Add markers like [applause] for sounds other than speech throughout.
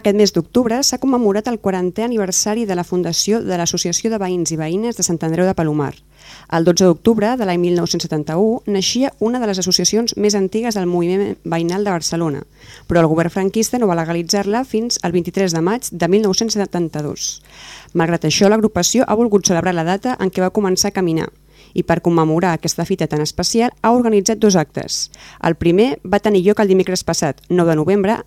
Aquest mes d'octubre s'ha commemorat el 40è aniversari de la fundació de l'Associació de Veïns i Veïnes de Sant Andreu de Palomar. El 12 d'octubre de l'any 1971 naixia una de les associacions més antigues del moviment veïnal de Barcelona, però el govern franquista no va legalitzar-la fins al 23 de maig de 1972. Malgrat això, l'agrupació ha volgut celebrar la data en què va començar a caminar i per commemorar aquesta fita tan especial ha organitzat dos actes. El primer va tenir lloc el dimecres passat, 9 de novembre,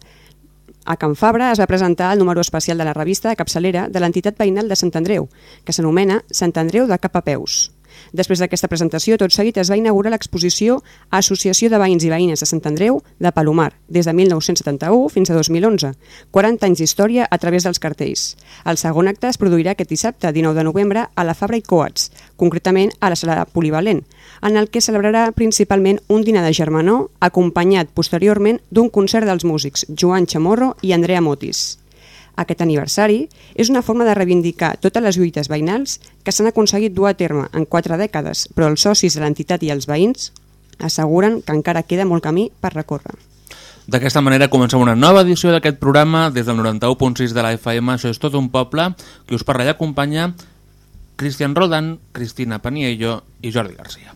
a Can Fabra es va presentar el número especial de la revista de capçalera de l'entitat veïnal de Sant Andreu, que s'anomena Sant Andreu de cap a peus. Després d'aquesta presentació, tot seguit es va inaugurar l'exposició Associació de Veïns i Veïnes de Sant Andreu de Palomar, des de 1971 fins a 2011, 40 anys d'història a través dels cartells. El segon acte es produirà aquest dissabte, 19 de novembre, a la Fabra i Coats, concretament a la sala polivalent, en el que celebrarà principalment un dinar de germanor, acompanyat posteriorment d'un concert dels músics Joan Chamorro i Andrea Motis. Aquest aniversari és una forma de reivindicar totes les lluites veïnals que s'han aconseguit dur a terme en quatre dècades, però els socis de l'entitat i els veïns asseguren que encara queda molt camí per recórrer. D'aquesta manera comencem una nova edició d'aquest programa des del 91.6 de la FM. Això és tot un poble que us parla i acompanya Cristian Rodan, Cristina Paniello i Jordi Garcia.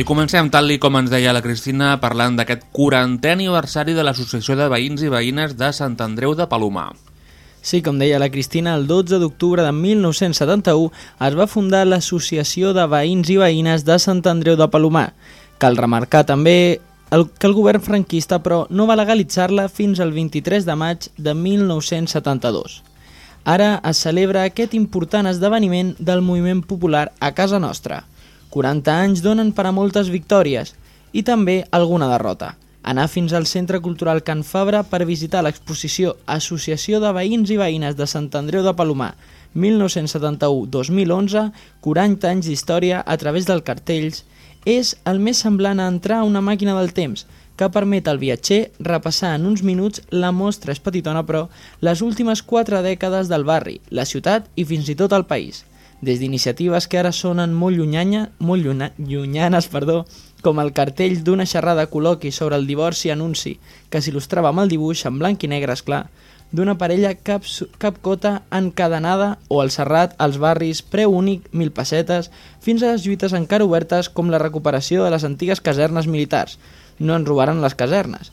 I comencem, tal i com ens deia la Cristina, parlant d'aquest 40è aniversari de l'Associació de Veïns i Veïnes de Sant Andreu de Palomar. Sí, com deia la Cristina, el 12 d'octubre de 1971 es va fundar l'Associació de Veïns i Veïnes de Sant Andreu de Palomar. Cal remarcar també el, que el govern franquista però no va legalitzar-la fins al 23 de maig de 1972. Ara es celebra aquest important esdeveniment del moviment popular a casa nostra. 40 anys donen per a moltes victòries i també alguna derrota. Anar fins al Centre Cultural Can Fabra per visitar l'exposició Associació de Veïns i Veïnes de Sant Andreu de Palomar 1971-2011, 40 anys d'història a través dels cartells, és el més semblant a entrar a una màquina del temps que permet al viatger repassar en uns minuts la mostra és petitona però les últimes quatre dècades del barri, la ciutat i fins i tot el país des d'iniciatives que ara sonen molt, llunyanya, molt lluna, llunyanes, perdó, com el cartell d'una xerrada col·loqui sobre el divorci anunci, que s'il·lustrava amb el dibuix en blanc i negre, és clar, d'una parella cap, cap cota encadenada o al Serrat, als barris, preu únic, mil pessetes, fins a les lluites encara obertes com la recuperació de les antigues casernes militars. No en robaran les casernes.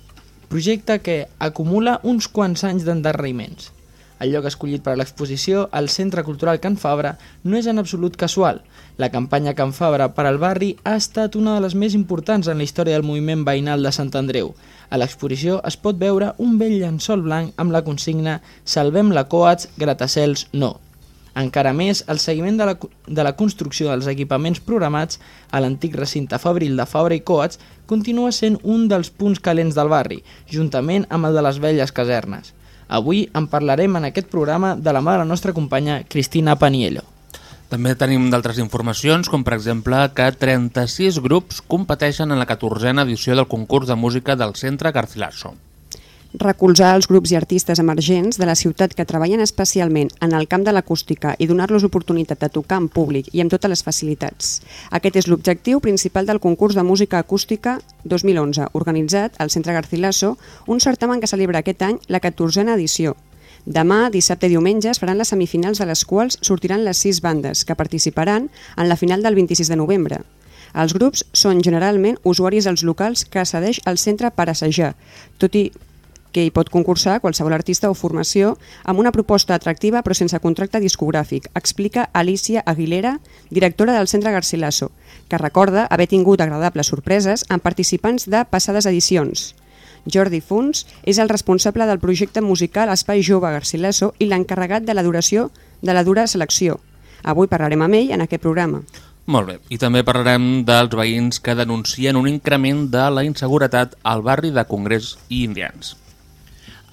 Projecte que acumula uns quants anys d'endarreriments. El lloc escollit per a l'exposició, el Centre Cultural Can Fabra, no és en absolut casual. La campanya Can Fabra per al barri ha estat una de les més importants en la història del moviment veïnal de Sant Andreu. A l'exposició es pot veure un vell llençol blanc amb la consigna Salvem la Coats, gratacels no. Encara més, el seguiment de la, de la construcció dels equipaments programats a l'antic recinte fabril de Fabra i Coats continua sent un dels punts calents del barri, juntament amb el de les velles casernes. Avui en parlarem en aquest programa de la mà de la nostra companya Cristina Paniello. També tenim d'altres informacions, com per exemple que 36 grups competeixen en la 14a edició del concurs de música del Centre Garcilaso recolzar els grups i artistes emergents de la ciutat que treballen especialment en el camp de l'acústica i donar-los oportunitat de tocar en públic i amb totes les facilitats. Aquest és l'objectiu principal del concurs de música acústica 2011, organitzat al Centre Garcilaso, un certamen que celebra aquest any la 14a edició. Demà, dissabte i diumenge es faran les semifinals de les quals sortiran les sis bandes que participaran en la final del 26 de novembre. Els grups són generalment usuaris dels locals que accedeix al centre per assajar, tot i que hi pot concursar qualsevol artista o formació amb una proposta atractiva però sense contracte discogràfic, explica Alicia Aguilera, directora del Centre Garcilaso, que recorda haver tingut agradables sorpreses amb participants de passades edicions. Jordi Funs és el responsable del projecte musical Espai Jove Garcilaso i l'encarregat de la duració de la dura selecció. Avui parlarem amb ell en aquest programa. Molt bé, i també parlarem dels veïns que denuncien un increment de la inseguretat al barri de Congrés i Indians.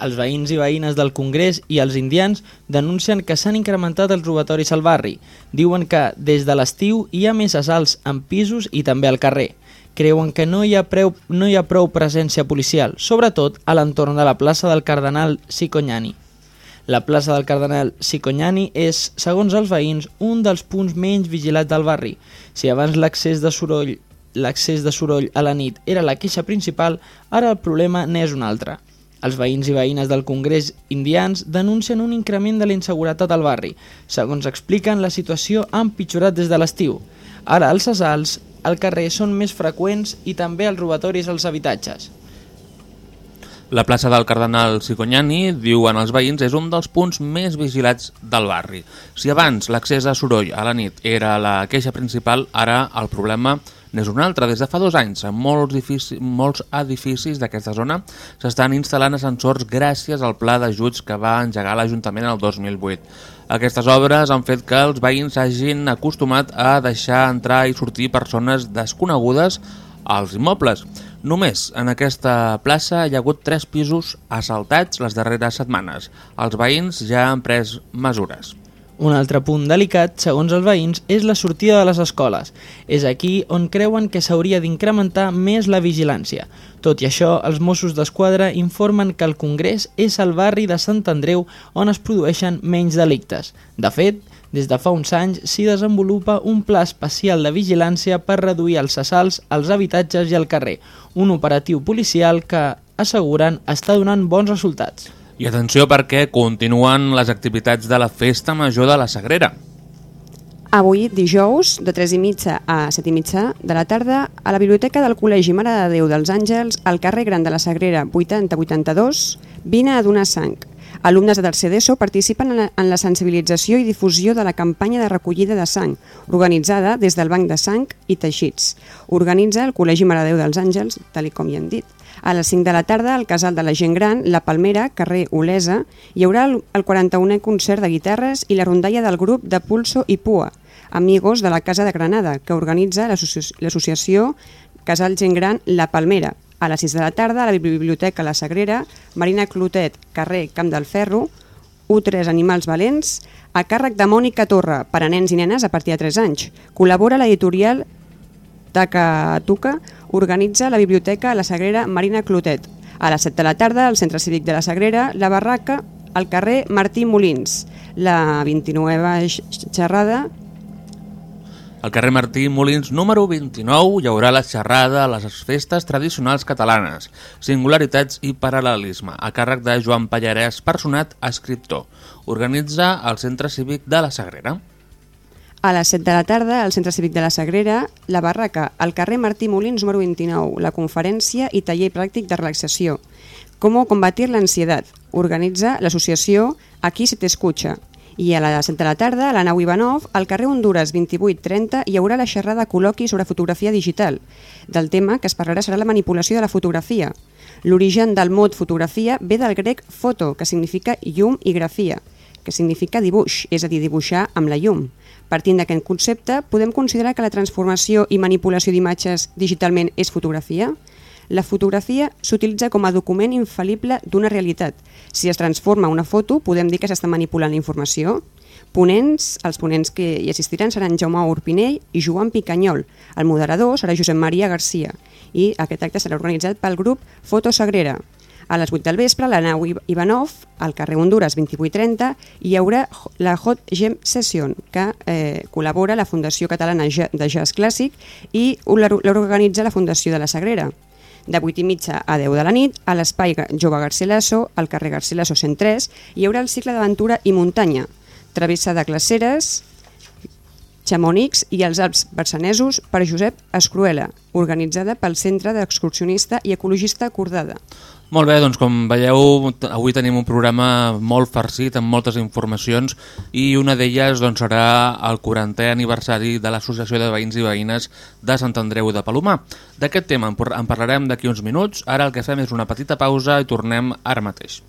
Els veïns i veïnes del Congrés i els indians denuncien que s'han incrementat els robatoris al barri. Diuen que des de l'estiu hi ha més assalts en pisos i també al carrer. Creuen que no hi ha, preu, no hi ha prou presència policial, sobretot a l'entorn de la plaça del Cardenal Sicognani. La plaça del Cardenal Sicognani és, segons els veïns, un dels punts menys vigilats del barri. Si abans l'accés de soroll l'accés de soroll a la nit era la queixa principal, ara el problema n'és un altre. Els veïns i veïnes del Congrés indians denuncien un increment de la inseguretat al barri. Segons expliquen, la situació ha empitjorat des de l'estiu. Ara els assalts al carrer són més freqüents i també els robatoris als habitatges. La plaça del Cardenal Sicognani, diuen els veïns, és un dels punts més vigilats del barri. Si abans l'accés a soroll a la nit era la queixa principal, ara el problema n'és un altre. Des de fa dos anys, molts edificis, molts edificis d'aquesta zona s'estan instal·lant ascensors gràcies al pla d'ajuts que va engegar l'Ajuntament el 2008. Aquestes obres han fet que els veïns hagin acostumat a deixar entrar i sortir persones desconegudes als immobles. Només en aquesta plaça hi ha hagut tres pisos assaltats les darreres setmanes. Els veïns ja han pres mesures. Un altre punt delicat, segons els veïns, és la sortida de les escoles. És aquí on creuen que s'hauria d'incrementar més la vigilància. Tot i això, els Mossos d'Esquadra informen que el Congrés és el barri de Sant Andreu on es produeixen menys delictes. De fet, des de fa uns anys s'hi desenvolupa un pla especial de vigilància per reduir els assalts als habitatges i al carrer, un operatiu policial que, asseguren, està donant bons resultats. I atenció perquè continuen les activitats de la Festa Major de la Sagrera. Avui, dijous, de 3 i mitja a 7 i mitja de la tarda, a la Biblioteca del Col·legi Mare de Déu dels Àngels, al carrer Gran de la Sagrera 8082, vine a donar sang. Alumnes de tercer d'ESO participen en la, en la sensibilització i difusió de la campanya de recollida de sang, organitzada des del Banc de Sang i Teixits. Organitza el Col·legi Mare de Déu dels Àngels, tal com hi hem dit. A les 5 de la tarda, al Casal de la Gent Gran, La Palmera, carrer Olesa, hi haurà el, el 41è concert de guitarres i la rondalla del grup de Pulso i Pua, Amigos de la Casa de Granada, que organitza l'associació Casal Gent Gran La Palmera. A les 6 de la tarda, a la Biblioteca La Sagrera, Marina Clotet, carrer Camp del Ferro, U3 Animals Valents, a càrrec de Mònica Torra, per a nens i nenes a partir de 3 anys. Col·labora l'editorial Takatuka, organitza la Biblioteca La Sagrera Marina Clotet. A les 7 de la tarda, al Centre Cívic de la Sagrera, la barraca al carrer Martí Molins. La 29a xerrada al carrer Martí Molins número 29 hi haurà la xerrada a les festes tradicionals catalanes, singularitats i paral·lelisme, a càrrec de Joan Pallarès, personat escriptor. Organitza el Centre Cívic de la Sagrera. A les 7 de la tarda, al Centre Cívic de la Sagrera, la barraca, al carrer Martí Molins número 29, la conferència i taller pràctic de relaxació. Com combatir l'ansietat. Organitza l'associació Aquí se t'escucha. I a les 7 de la tarda, a la nau Ivanov, al carrer Honduras 2830, hi haurà la xerrada col·loqui sobre fotografia digital. Del tema que es parlarà serà la manipulació de la fotografia. L'origen del mot fotografia ve del grec foto, que significa llum i grafia, que significa dibuix, és a dir, dibuixar amb la llum. Partint d'aquest concepte, podem considerar que la transformació i manipulació d'imatges digitalment és fotografia? La fotografia s'utilitza com a document infal·lible d'una realitat. Si es transforma una foto, podem dir que s'està manipulant la informació. Ponents, els ponents que hi assistiran seran Jaume Urpinell i Joan Picanyol. El moderador serà Josep Maria Garcia i aquest acte serà organitzat pel grup Foto Sagrera. A les 8 del vespre, la nau Ivanov, al carrer Honduras 2830, hi haurà la Hot Gem Session, que eh, col·labora la Fundació Catalana de Jazz Clàssic i l'organitza la Fundació de la Sagrera de 8 i mitja a 10 de la nit, a l'espai Jove Garcilaso, al carrer Garcilaso 103, hi haurà el cicle d'aventura i muntanya, travessa de glaceres, Chamonix i els Alps Barcenesos per Josep Escruela, organitzada pel Centre d'Excursionista i Ecologista Acordada. Molt bé, doncs com veieu, avui tenim un programa molt farcit amb moltes informacions i una d'elles doncs, serà el 40è aniversari de l'Associació de Veïns i Veïnes de Sant Andreu de Palomar. D'aquest tema en parlarem d'aquí uns minuts, ara el que fem és una petita pausa i tornem ara mateix.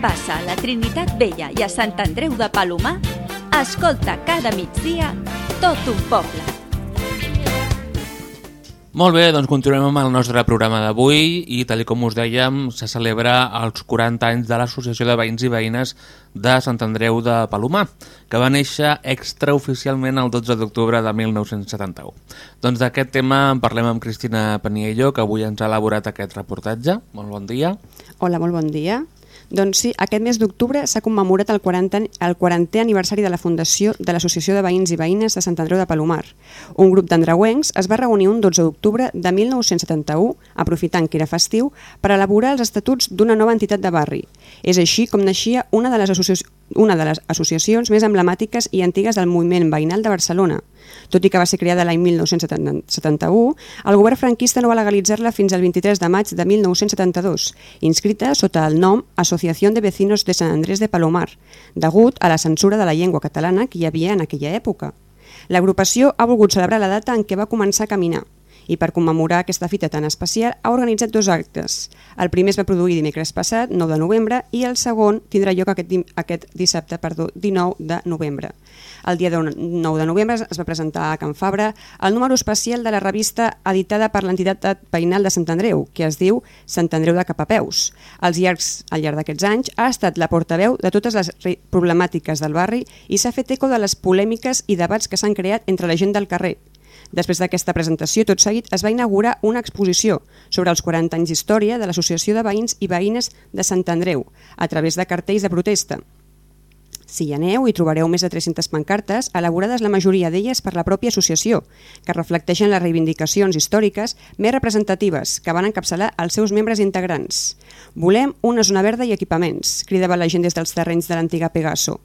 Passa a la Trinitat Vella i a Sant Andreu de Palomar, escolta cada migdia tot un poble. Molt bé, doncs continuem amb el nostre programa d'avui i tal com us dèiem se celebra els 40 anys de l'Associació de Veïns i Veïnes de Sant Andreu de Palomar, que va néixer extraoficialment el 12 d'octubre de 1971. Doncs d'aquest tema en parlem amb Cristina Paniello, que avui ens ha elaborat aquest reportatge. Molt bon dia. Hola, molt bon dia. Doncs sí, aquest mes d'octubre s'ha commemorat el 40, el 40è aniversari de la fundació de l'Associació de Veïns i Veïnes de Sant Andreu de Palomar. Un grup d'andreuencs es va reunir un 12 d'octubre de 1971, aprofitant que era festiu, per elaborar els estatuts d'una nova entitat de barri. És així com naixia una de les, associ... una de les associacions més emblemàtiques i antigues del moviment veïnal de Barcelona. Tot i que va ser creada l'any 1971, el govern franquista no va legalitzar-la fins al 23 de maig de 1972, inscrita sota el nom Asociación de Vecinos de Sant Andrés de Palomar, degut a la censura de la llengua catalana que hi havia en aquella època. L'agrupació ha volgut celebrar la data en què va començar a caminar i per commemorar aquesta fita tan especial ha organitzat dos actes. El primer es va produir dimecres passat, 9 de novembre, i el segon tindrà lloc aquest, aquest dissabte, perdó, 19 de novembre. El dia de 9 de novembre es va presentar a Can Fabra el número especial de la revista editada per l'entitat veïnal de Sant Andreu, que es diu Sant Andreu de Capapeus. Als llargs, al llarg d'aquests anys ha estat la portaveu de totes les problemàtiques del barri i s'ha fet eco de les polèmiques i debats que s'han creat entre la gent del carrer. Després d'aquesta presentació, tot seguit, es va inaugurar una exposició sobre els 40 anys d'història de l'Associació de Veïns i Veïnes de Sant Andreu, a través de cartells de protesta. Si hi aneu, hi trobareu més de 300 pancartes, elaborades la majoria d'elles per la pròpia associació, que reflecteixen les reivindicacions històriques més representatives que van encapçalar els seus membres integrants. Volem una zona verda i equipaments, cridava la gent des dels terrenys de l'antiga Pegaso.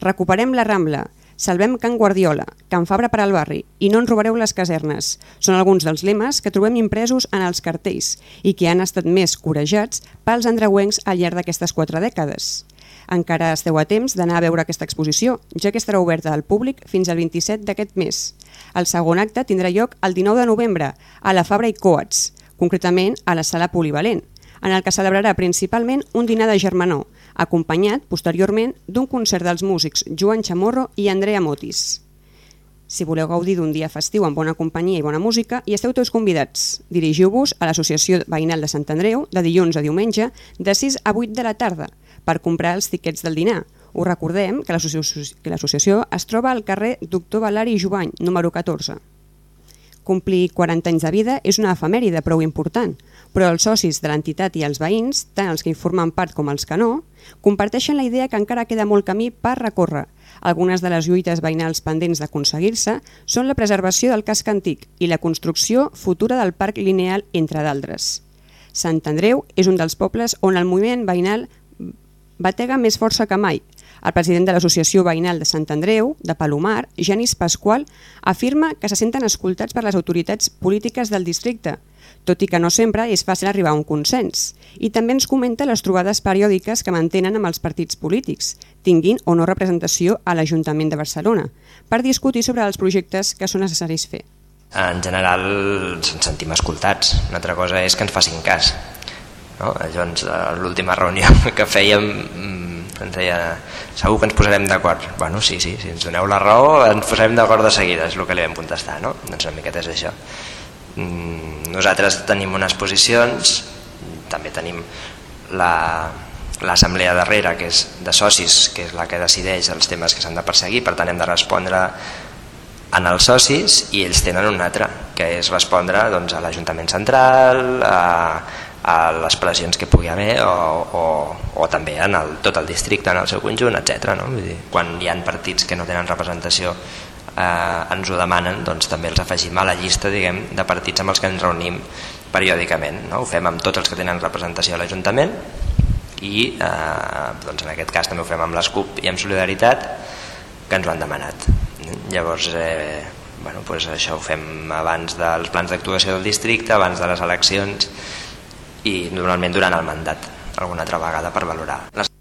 Recuperem la Rambla, salvem Can Guardiola, Can Fabra per al barri i no en robareu les casernes. Són alguns dels lemes que trobem impresos en els cartells i que han estat més corejats pels andreuencs al llarg d'aquestes quatre dècades. Encara esteu a temps d'anar a veure aquesta exposició, ja que estarà oberta al públic fins al 27 d'aquest mes. El segon acte tindrà lloc el 19 de novembre a la Fabra i Coats, concretament a la sala polivalent. En el que celebrarà principalment un dinar de germanor, acompanyat, posteriorment, d'un concert dels músics Joan Chamorro i Andrea Motis. Si voleu gaudir d'un dia festiu amb bona companyia i bona música, hi esteu tots convidats. Dirigiu-vos a l'Associació Veïnal de Sant Andreu de dilluns a diumenge de 6 a 8 de la tarda per comprar els tiquets del dinar. Us recordem que l'associació es troba al carrer Doctor Valari Jovany, número 14. Complir 40 anys de vida és una efemèride prou important, però els socis de l'entitat i els veïns, tant els que hi formen part com els que no, comparteixen la idea que encara queda molt camí per recórrer. Algunes de les lluites veïnals pendents d'aconseguir-se són la preservació del casc antic i la construcció futura del parc lineal, entre d'altres. Sant Andreu és un dels pobles on el moviment veïnal batega més força que mai. El president de l'Associació Veïnal de Sant Andreu, de Palomar, Janis Pasqual, afirma que se senten escoltats per les autoritats polítiques del districte, tot i que no sempre és fàcil arribar a un consens. I també ens comenta les trobades periòdiques que mantenen amb els partits polítics, tinguin o no representació a l'Ajuntament de Barcelona, per discutir sobre els projectes que són necessaris fer. En general ens sentim escoltats, una altra cosa és que ens facin cas. No? Llavors, a l'última reunió [laughs] que fèiem mm, ens deia segur que ens posarem d'acord bueno, sí, sí, si ens doneu la raó ens posarem d'acord de seguida, és el que li vam contestar no? doncs una miqueta és això nosaltres tenim unes posicions també tenim la l'assemblea darrere que és de socis que és la que decideix els temes que s'han de perseguir per tant hem de respondre en els socis i ells tenen un altre que és respondre doncs, a l'Ajuntament Central a, a les pressions que pugui haver o, o, o també en el, tot el districte en el seu conjunt, etc. No? Vull dir, quan hi ha partits que no tenen representació eh, ens ho demanen, doncs també els afegim a la llista diguem, de partits amb els que ens reunim periòdicament. No? Ho fem amb tots els que tenen representació a l'Ajuntament i eh, doncs en aquest cas també ho fem amb l'ESCUP i amb Solidaritat que ens ho han demanat. Llavors, eh, bueno, doncs això ho fem abans dels plans d'actuació del districte, abans de les eleccions i normalment durant el mandat alguna altra vegada per valorar. Les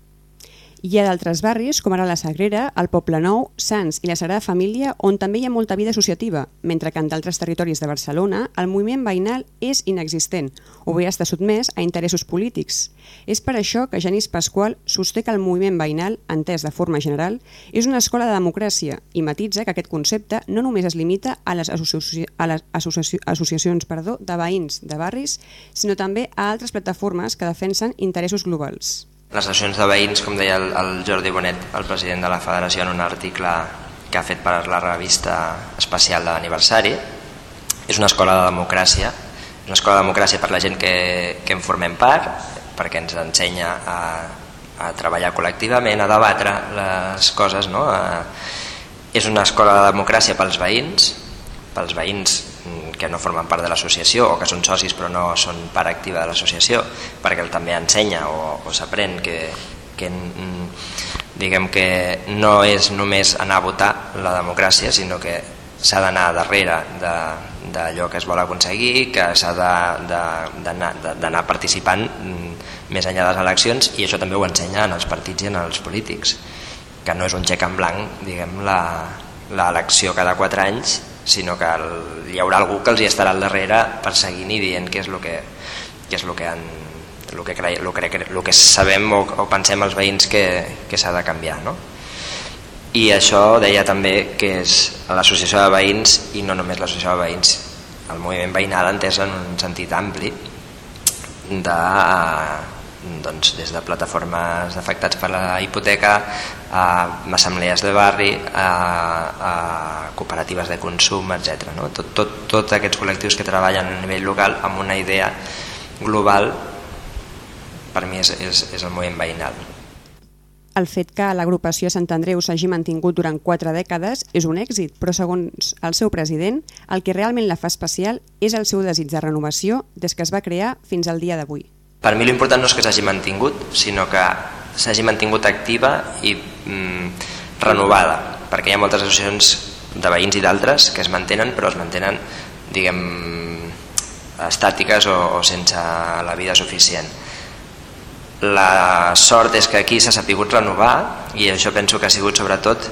Hi ha d'altres barris, com ara la Sagrera, el Poble Nou, Sants i la Sagrada Família, on també hi ha molta vida associativa, mentre que en d'altres territoris de Barcelona el moviment veïnal és inexistent o bé està sotmès a interessos polítics. És per això que Janis Pasqual sosté que el moviment veïnal, entès de forma general, és una escola de democràcia i matitza que aquest concepte no només es limita a les, associ a les associ associacions perdó, de veïns de barris, sinó també a altres plataformes que defensen interessos globals. Les associacions de veïns, com deia el, el Jordi Bonet, el president de la federació en un article que ha fet per la revista especial de l'aniversari, és una escola de democràcia, és una escola de democràcia per la gent que, que en formem part, perquè ens ensenya a, a treballar col·lectivament, a debatre les coses. No? A, és una escola de democràcia pels veïns, pels veïns que no formen part de l'associació o que són socis però no són part activa de l'associació perquè el també ensenya o, o s'aprèn que, que diguem que no és només anar a votar la democràcia sinó que s'ha d'anar darrere d'allò que es vol aconseguir, que s'ha d'anar participant més enllà de les eleccions i això també ho ensenya en els partits i en els polítics que no és un xec en blanc diguem l'elecció cada 4 anys sinó que el, hi haurà algú que els hi estarà al darrere perseguint i dient què és el que, què és el que, han, el que, cre, el que, el que sabem o, o pensem els veïns que, que s'ha de canviar. No? I això deia també que és l'associació de veïns i no només l'associació de veïns, el moviment veïnal entès en un sentit ampli de doncs, des de plataformes afectats per la hipoteca a assemblees de barri a, a cooperatives de consum, etc. No? Tot, tot, tots aquests col·lectius que treballen a nivell local amb una idea global per mi és, és, és el moviment veïnal. El fet que l'agrupació Sant Andreu s'hagi mantingut durant quatre dècades és un èxit, però segons el seu president, el que realment la fa especial és el seu desig de renovació des que es va crear fins al dia d'avui. Per mi l'important no és que s'hagi mantingut, sinó que s'hagi mantingut activa i mm, renovada, perquè hi ha moltes associacions de veïns i d'altres que es mantenen, però es mantenen, diguem, estàtiques o, o sense la vida suficient. La sort és que aquí s'ha sapigut renovar i això penso que ha sigut sobretot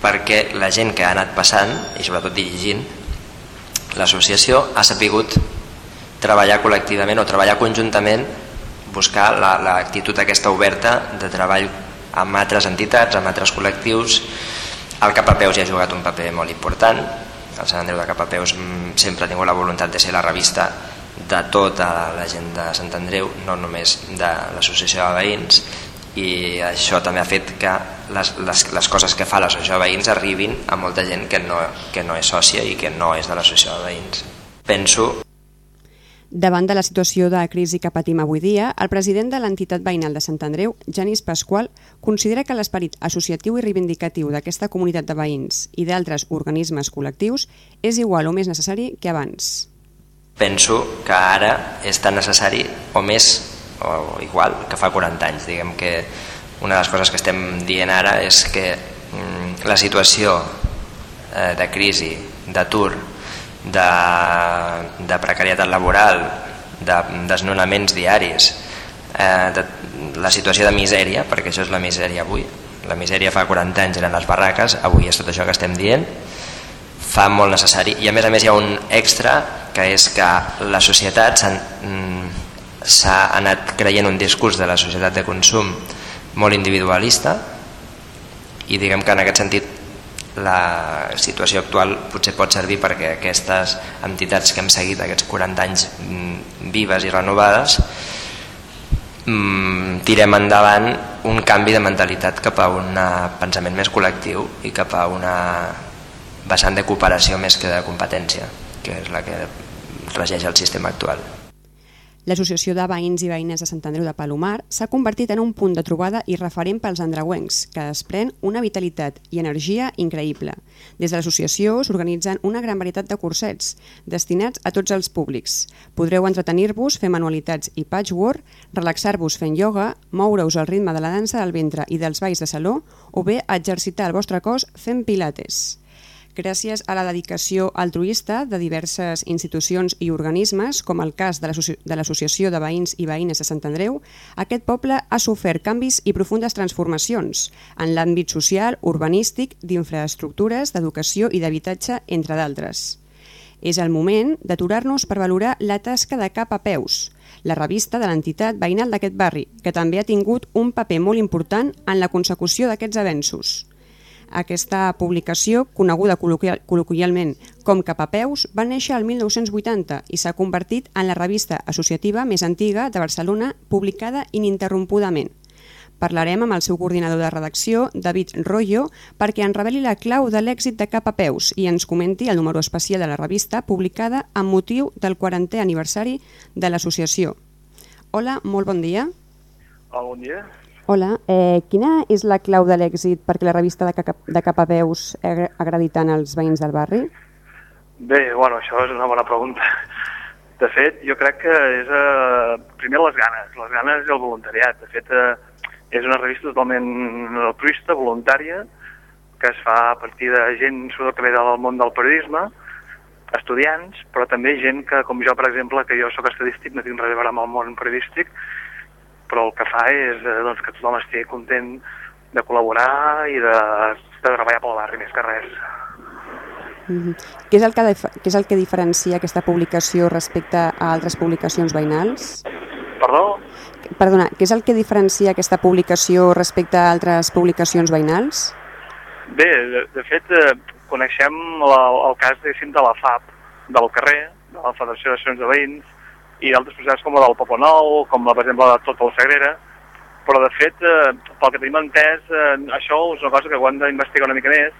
perquè la gent que ha anat passant i sobretot dirigint l'associació ha sapigut treballar col·lectivament o treballar conjuntament buscar la- l'actitud aquesta oberta de treball amb altres entitats, amb altres col·lectius. El Capapeus hi ha jugat un paper molt important. El Sant Andreu de Capapeus mm, sempre ha tingut la voluntat de ser la revista de tota la gent de Sant Andreu, no només de l'associació de veïns, i això també ha fet que les, les, les coses que fa l'associació de veïns arribin a molta gent que no, que no és sòcia i que no és de l'associació de veïns. Penso Davant de la situació de crisi que patim avui dia, el president de l'entitat veïnal de Sant Andreu, Janis Pasqual, considera que l'esperit associatiu i reivindicatiu d'aquesta comunitat de veïns i d'altres organismes col·lectius és igual o més necessari que abans. penso que ara és tan necessari o més o igual que fa 40 anys. Diguem que una de les coses que estem dient ara és que mm, la situació eh, de crisi, d'atur, de, de precarietat laboral, de desnonaments diaris, eh, de, la situació de misèria, perquè això és la misèria avui, la misèria fa 40 anys eren les barraques, avui és tot això que estem dient, fa molt necessari. I a més a més hi ha un extra que és que la societat s'ha mm, s'ha anat creient un discurs de la societat de consum molt individualista i diguem que en aquest sentit la situació actual potser pot servir perquè aquestes entitats que hem seguit aquests 40 anys mm, vives i renovades mm, tirem endavant un canvi de mentalitat cap a un pensament més col·lectiu i cap a una vessant de cooperació més que de competència, que és la que regeix el sistema actual. L'Associació de Veïns i Veïnes de Sant Andreu de Palomar s'ha convertit en un punt de trobada i referent pels andreuencs, que desprèn una vitalitat i energia increïble. Des de l'associació s'organitzen una gran varietat de cursets, destinats a tots els públics. Podreu entretenir-vos, fer manualitats i patchwork, relaxar-vos fent ioga, moure-us al ritme de la dansa del ventre i dels balls de saló, o bé exercitar el vostre cos fent pilates. Gràcies a la dedicació altruista de diverses institucions i organismes, com el cas de l'Associ- de l'Associació de Veïns i Veïnes de Sant Andreu, aquest poble ha sofert canvis i profundes transformacions en l'àmbit social, urbanístic, d'infraestructures, d'educació i d'habitatge, entre d'altres. És el moment d'aturar-nos per valorar la tasca de Cap a Peus, la revista de l'entitat veïnal d'aquest barri, que també ha tingut un paper molt important en la consecució d'aquests avenços. Aquesta publicació, coneguda col·loquial- col·loquialment com Capapeus, va néixer el 1980 i s'ha convertit en la revista associativa més antiga de Barcelona publicada ininterrompudament. Parlarem amb el seu coordinador de redacció, David Royo, perquè ens reveli la clau de l'èxit de Capapeus i ens comenti el número especial de la revista publicada amb motiu del 40è aniversari de l'associació. Hola, molt bon dia. Hola, bon dia. Hola, eh, quina és la clau de l'èxit perquè la revista de, Cap de Capapeus agra- agradi tant als veïns del barri? Bé, bueno, això és una bona pregunta. De fet, jo crec que és eh, primer les ganes, les ganes i el voluntariat. De fet, eh, és una revista totalment altruista, voluntària, que es fa a partir de gent sobretot que ve del món del periodisme, estudiants, però també gent que, com jo, per exemple, que jo sóc estadístic, no tinc res a veure amb el món periodístic, però el que fa és eh, doncs, que tothom estigui content de col·laborar i de, de treballar pel barri, més que res. Mm -hmm. què, és el que què és el que diferencia aquesta publicació respecte a altres publicacions veïnals? Perdó? Perdona, què és el que diferencia aquesta publicació respecte a altres publicacions veïnals? Bé, de, de fet, eh, coneixem la, el cas, diguéssim, de la FAP, del carrer, de la Federació d'Associacions de Veïns, i d'altres processos com la del Poble Nou, com la, per exemple, la de tota la Sagrera, però de fet, eh, pel que tenim entès, eh, això és una cosa que ho hem d'investigar una mica més,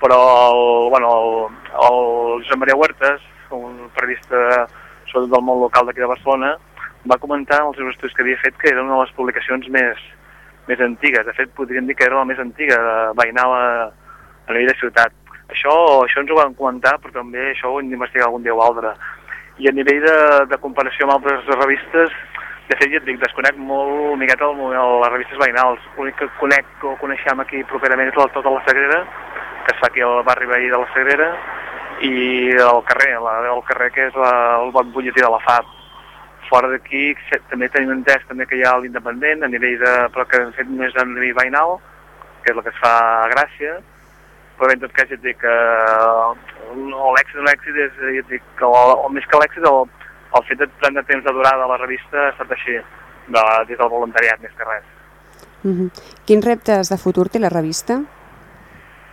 però el, bueno, el, el Josep Maria Huertas, un periodista sobretot del món local d'aquí de Barcelona, va comentar en els seus estudis que havia fet que era una de les publicacions més, més antigues. De fet, podríem dir que era la més antiga de veïnal a, a nivell de ciutat. Això, això ens ho van comentar, però també això ho hem d'investigar algun dia o altre. I a nivell de, de comparació amb altres revistes, de fet, ja et dic, desconec molt miqueta el, el, les revistes veïnals. L'únic que conec o coneixem aquí properament és la Tota la Sagrera, que es fa aquí al barri veí de la Sagrera, i el carrer, la del carrer que és la, el bon butlletí de la FAP. Fora d'aquí també tenim entès també que hi ha l'independent, a nivell de, però que hem fet més a nivell veïnal, que és el que es fa a Gràcia, però en tot cas ja et dic que eh, l'èxit l'èxit és, ja et dic, que el, el, més que l'èxit, el, el fet de tant de temps de durada de la revista ha estat així. de, des del voluntariat més que res. Uh -huh. Quins reptes de futur té la revista?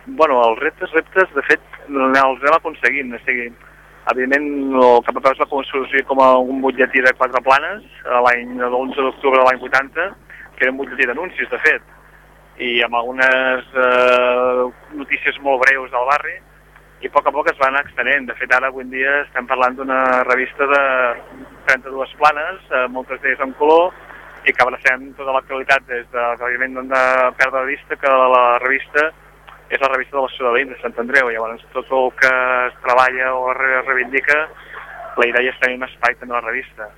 bueno, els reptes, reptes, de fet, els anem aconseguint. O sigui, evidentment, el KPP es va construir com a un butlletí de quatre planes l'any l'11 d'octubre de l'any 80, que era un butlletí d'anuncis, de fet, i amb algunes eh, notícies molt breus del barri, i a poc a poc es va anar extenent. De fet, ara avui dia estem parlant d'una revista de 32 planes, eh, moltes d'elles en color, i que abracem tota l'actualitat des de, no hem de perdre de vista que la revista és la revista de la Ciutadania de Sant Andreu, llavors tot el que es treballa o es reivindica, la idea és tenir un espai també a la revista.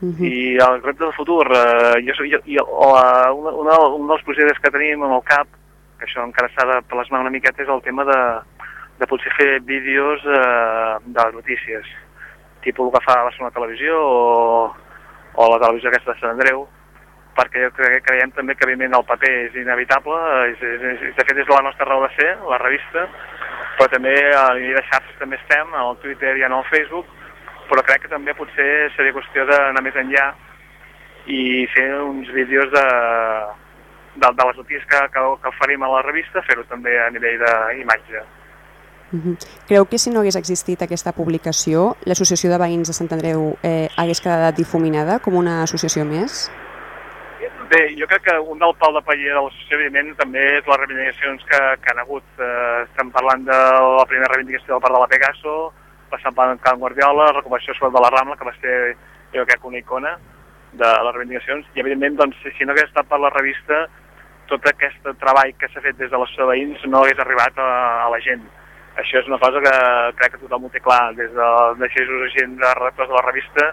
Uh -huh. I el repte del futur, eh, jo, jo, jo, uh, una, una, un dels projectes que tenim en el cap, que això encara s'ha de plasmar una miqueta, és el tema de, de potser fer vídeos eh, de notícies, tipus el que fa la Barcelona Televisió o, o la televisió aquesta de Sant Andreu, perquè jo cre creiem també que evidentment el paper és inevitable, és, és, és, de fet és la nostra raó de ser, la revista, però també a nivell de xarxes també estem, al Twitter i en el Facebook, però crec que també potser seria qüestió d'anar més enllà i fer uns vídeos de, de, de les notícies que, que, que oferim a la revista, fer-ho també a nivell d'imatge. Uh -huh. Creu que si no hagués existit aquesta publicació, l'Associació de Veïns de Sant Andreu eh, hagués quedat difuminada com una associació més? Bé, jo crec que un del pal de paller de l'associació, evidentment, també és les reivindicacions que, que han hagut. Eh, estem parlant de la primera reivindicació del parc de la Pegaso, passant per Can Guardiola, la recuperació sobre de la Rambla, que va ser, jo crec, una icona de les reivindicacions. I, evidentment, doncs, si no hagués estat per la revista, tot aquest treball que s'ha fet des de l'associació de veïns no hagués arribat a, a la gent. Això és una cosa que crec que tothom ho té clar, des de mateixos agents de redactors de la revista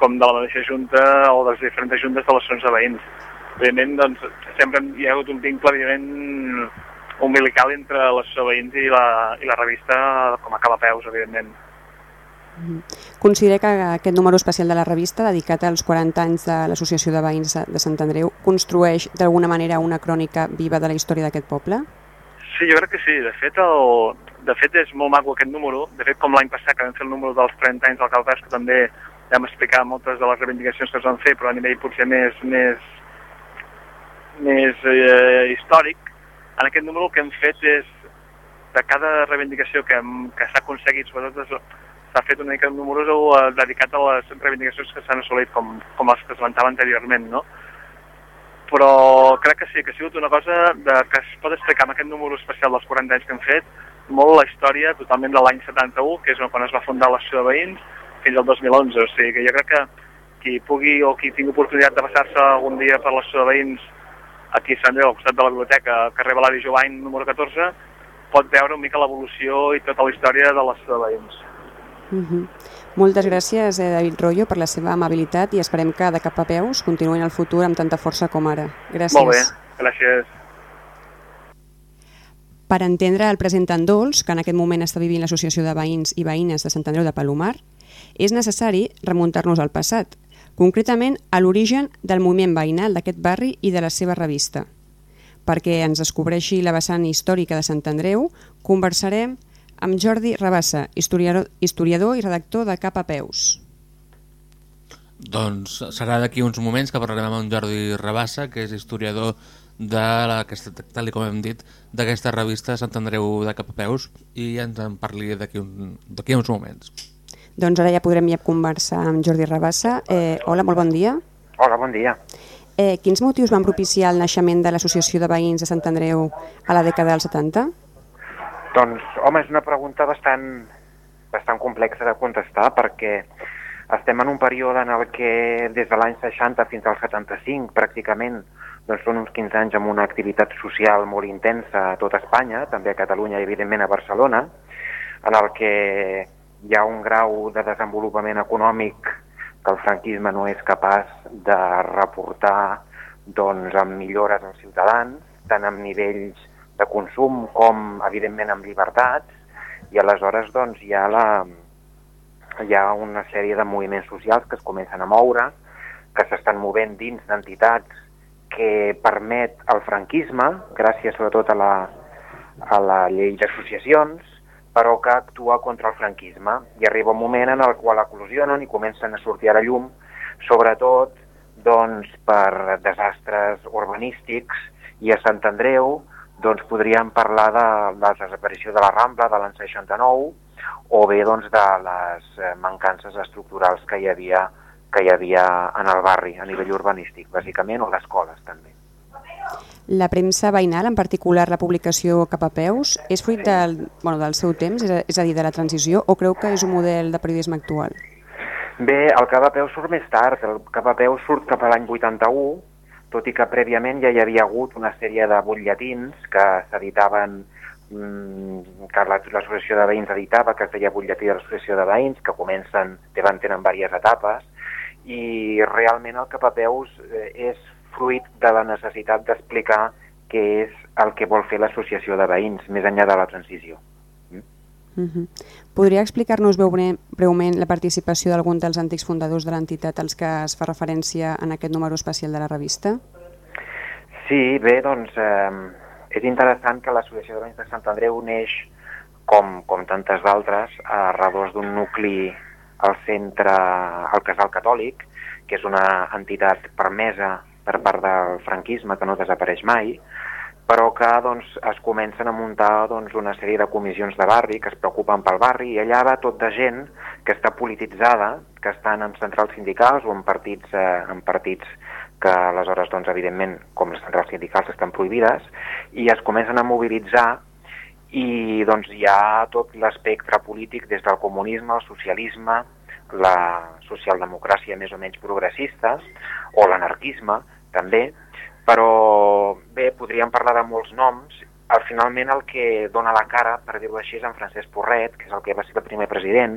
com de la mateixa junta o de les diferents juntes de les de veïns. Evidentment, doncs, sempre hi ha hagut un vincle, evidentment, umbilical entre les veïns i la, i la revista com a calapeus, evidentment. Considera que aquest número especial de la revista, dedicat als 40 anys de l'Associació de Veïns de Sant Andreu, construeix d'alguna manera una crònica viva de la història d'aquest poble? Sí, jo crec que sí. De fet, el, de fet és molt maco aquest número. De fet, com l'any passat que vam fer el número dels 30 anys del Calpers, que també vam explicar moltes de les reivindicacions que es van fer, però a nivell potser més, més, més eh, històric. En aquest número el que hem fet és, de cada reivindicació que, hem- que s'ha aconseguit, sobretot s'ha fet una mica de números eh, dedicat a les reivindicacions que s'han assolit, com, com les que esmentava anteriorment, no? Però crec que sí, que ha sigut una cosa de, que es pot explicar amb aquest número especial dels 40 anys que hem fet, molt la història totalment de l'any 71, que és quan es va fundar l'Associació de Veïns, fins al 2011. O sigui que jo crec que qui pugui o qui tingui oportunitat de passar-se algun dia per l'Associació de Veïns aquí a Sant Andreu, al costat de la biblioteca, al carrer Valari Jovany, número 14, pot veure una mica l'evolució i tota la història de l'Associació de Veïns. Uh -huh. Moltes gràcies, eh, David Rollo, per la seva amabilitat i esperem que de cap a peus continuïn el futur amb tanta força com ara. Gràcies. Molt bé, gràcies. Per entendre el present tan dolç que en aquest moment està vivint l'Associació de Veïns i Veïnes de Sant Andreu de Palomar, és necessari remuntar-nos al passat, concretament a l'origen del moviment veïnal d'aquest barri i de la seva revista. Perquè ens descobreixi la vessant històrica de Sant Andreu, conversarem amb Jordi Rabassa, historiador, historiador i redactor de Cap a Peus. Doncs serà d'aquí uns moments que parlarem amb Jordi Rabassa, que és historiador de la, aquesta, tal i com hem dit, d'aquesta revista Sant Andreu de Capapeus i ens en parli d'aquí un, d'aquí uns moments. Doncs ara ja podrem ja conversar amb Jordi Rabassa. Eh, hola, molt bon dia. Hola, bon dia. Eh, quins motius van propiciar el naixement de l'Associació de Veïns de Sant Andreu a la dècada dels 70? Doncs, home, és una pregunta bastant, bastant complexa de contestar perquè estem en un període en el que des de l'any 60 fins al 75 pràcticament doncs són uns 15 anys amb una activitat social molt intensa a tot Espanya, també a Catalunya i evidentment a Barcelona, en el que hi ha un grau de desenvolupament econòmic que el franquisme no és capaç de reportar doncs, amb millores als ciutadans, tant amb nivells de consum com, evidentment, amb llibertats, i aleshores doncs, hi, ha la, hi ha una sèrie de moviments socials que es comencen a moure, que s'estan movent dins d'entitats que permet el franquisme, gràcies sobretot a la, a la llei d'associacions, però que actua contra el franquisme. I arriba un moment en el qual eclosionen i comencen a sortir a la llum, sobretot doncs, per desastres urbanístics i a Sant Andreu doncs, podríem parlar de, de la desaparició de la Rambla de l'any 69 o bé doncs, de les eh, mancances estructurals que hi havia que hi havia en el barri a nivell urbanístic, bàsicament, o d'escoles també. La premsa veïnal, en particular la publicació Cap a Peus, és fruit del, bueno, del seu temps, és a, és a dir, de la transició, o creu que és un model de periodisme actual? Bé, el Cap a Peus surt més tard, el Cap a Peus surt cap a l'any 81, tot i que prèviament ja hi havia hagut una sèrie de butlletins que s'editaven mm, que la- l'associació de veïns editava, que es deia butlletí de l'associació de veïns, que comencen, tenen, tenen diverses etapes, i realment el Capapeus eh, és fruit de la necessitat d'explicar què és el que vol fer l'associació de veïns, més enllà de la transició. Uh -huh. Podria explicar-nos breument, la participació d'algun dels antics fundadors de l'entitat als que es fa referència en aquest número especial de la revista? Sí, bé, doncs eh, és interessant que l'Associació de Veïns de Sant Andreu neix, com, com tantes d'altres, a redors d'un nucli al centre, al Casal Catòlic, que és una entitat permesa per part del franquisme que no desapareix mai, però que doncs, es comencen a muntar doncs, una sèrie de comissions de barri que es preocupen pel barri i allà va tot de gent que està polititzada, que estan en centrals sindicals o en partits, eh, en partits que aleshores, doncs, evidentment, com les centrals sindicals estan prohibides, i es comencen a mobilitzar i doncs, hi ha tot l'espectre polític des del comunisme, el socialisme, la socialdemocràcia més o menys progressistes, o l'anarquisme, també, però bé, podríem parlar de molts noms. Al finalment el que dona la cara, per dir-ho així, és en Francesc Porret, que és el que va ser el primer president,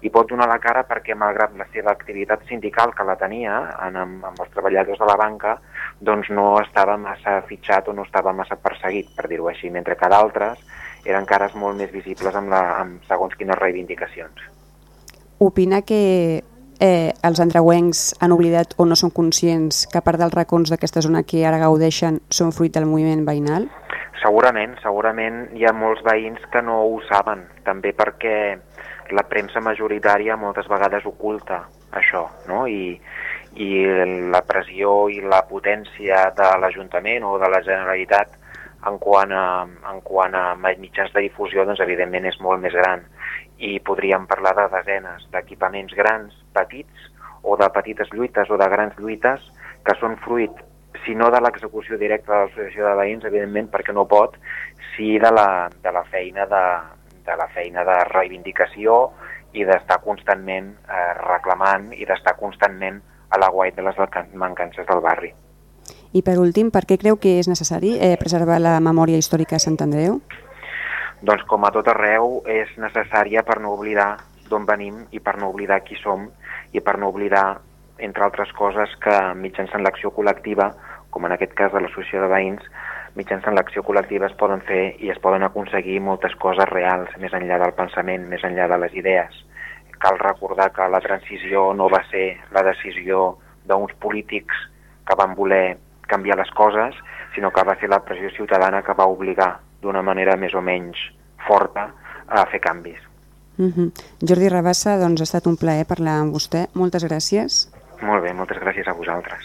i pot donar la cara perquè, malgrat la seva activitat sindical que la tenia en, amb, amb els treballadors de la banca, doncs no estava massa fitxat o no estava massa perseguit, per dir-ho així, mentre que d'altres eren cares molt més visibles amb, la, amb segons quines reivindicacions. Opina que eh, els andreuencs han oblidat o no són conscients que part dels racons d'aquesta zona que ara gaudeixen són fruit del moviment veïnal? Segurament, segurament hi ha molts veïns que no ho saben, també perquè la premsa majoritària moltes vegades oculta això, no? I, i la pressió i la potència de l'Ajuntament o de la Generalitat en quant a, en quant a mitjans de difusió, doncs evidentment és molt més gran. I podríem parlar de desenes d'equipaments grans, petits, o de petites lluites o de grans lluites que són fruit si no de l'execució directa de l'associació de veïns, evidentment, perquè no pot, sí de la, de la feina de, de la feina de reivindicació i d'estar constantment eh, reclamant i d'estar constantment a la guait de les mancances del barri. I per últim, per què creu que és necessari eh, preservar la memòria històrica de Sant Andreu? Doncs com a tot arreu és necessària per no oblidar d'on venim i per no oblidar qui som i per no oblidar, entre altres coses, que mitjançant l'acció col·lectiva, com en aquest cas de l'associació de veïns, mitjançant l'acció col·lectiva es poden fer i es poden aconseguir moltes coses reals, més enllà del pensament, més enllà de les idees. Cal recordar que la transició no va ser la decisió d'uns polítics que van voler canviar les coses, sinó que va ser la pressió ciutadana que va obligar d'una manera més o menys forta a fer canvis. Uh -huh. Jordi Rabassa, doncs ha estat un plaer parlar amb vostè. Moltes gràcies. Molt bé, moltes gràcies a vosaltres.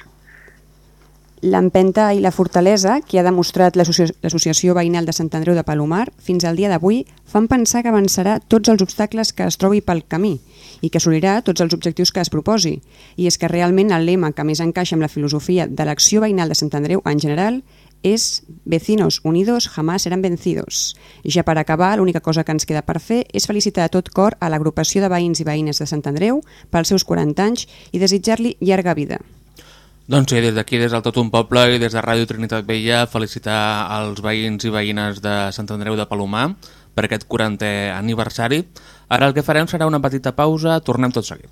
L'empenta i la fortalesa que ha demostrat l'Associa- l'Associació Veïnal de Sant Andreu de Palomar fins al dia d'avui fan pensar que avançarà tots els obstacles que es trobi pel camí i que assolirà tots els objectius que es proposi. I és que realment el lema que més encaixa amb la filosofia de l'acció veïnal de Sant Andreu en general és Vecinos unidos jamás serán vencidos. Ja per acabar, l'única cosa que ens queda per fer és felicitar a tot cor a l'agrupació de veïns i veïnes de Sant Andreu pels seus 40 anys i desitjar-li llarga vida. Doncs sí, des d'aquí, des del Tot un Poble i des de Ràdio Trinitat Vella, felicitar als veïns i veïnes de Sant Andreu de Palomar per aquest 40è aniversari. Ara el que farem serà una petita pausa, tornem tot seguit.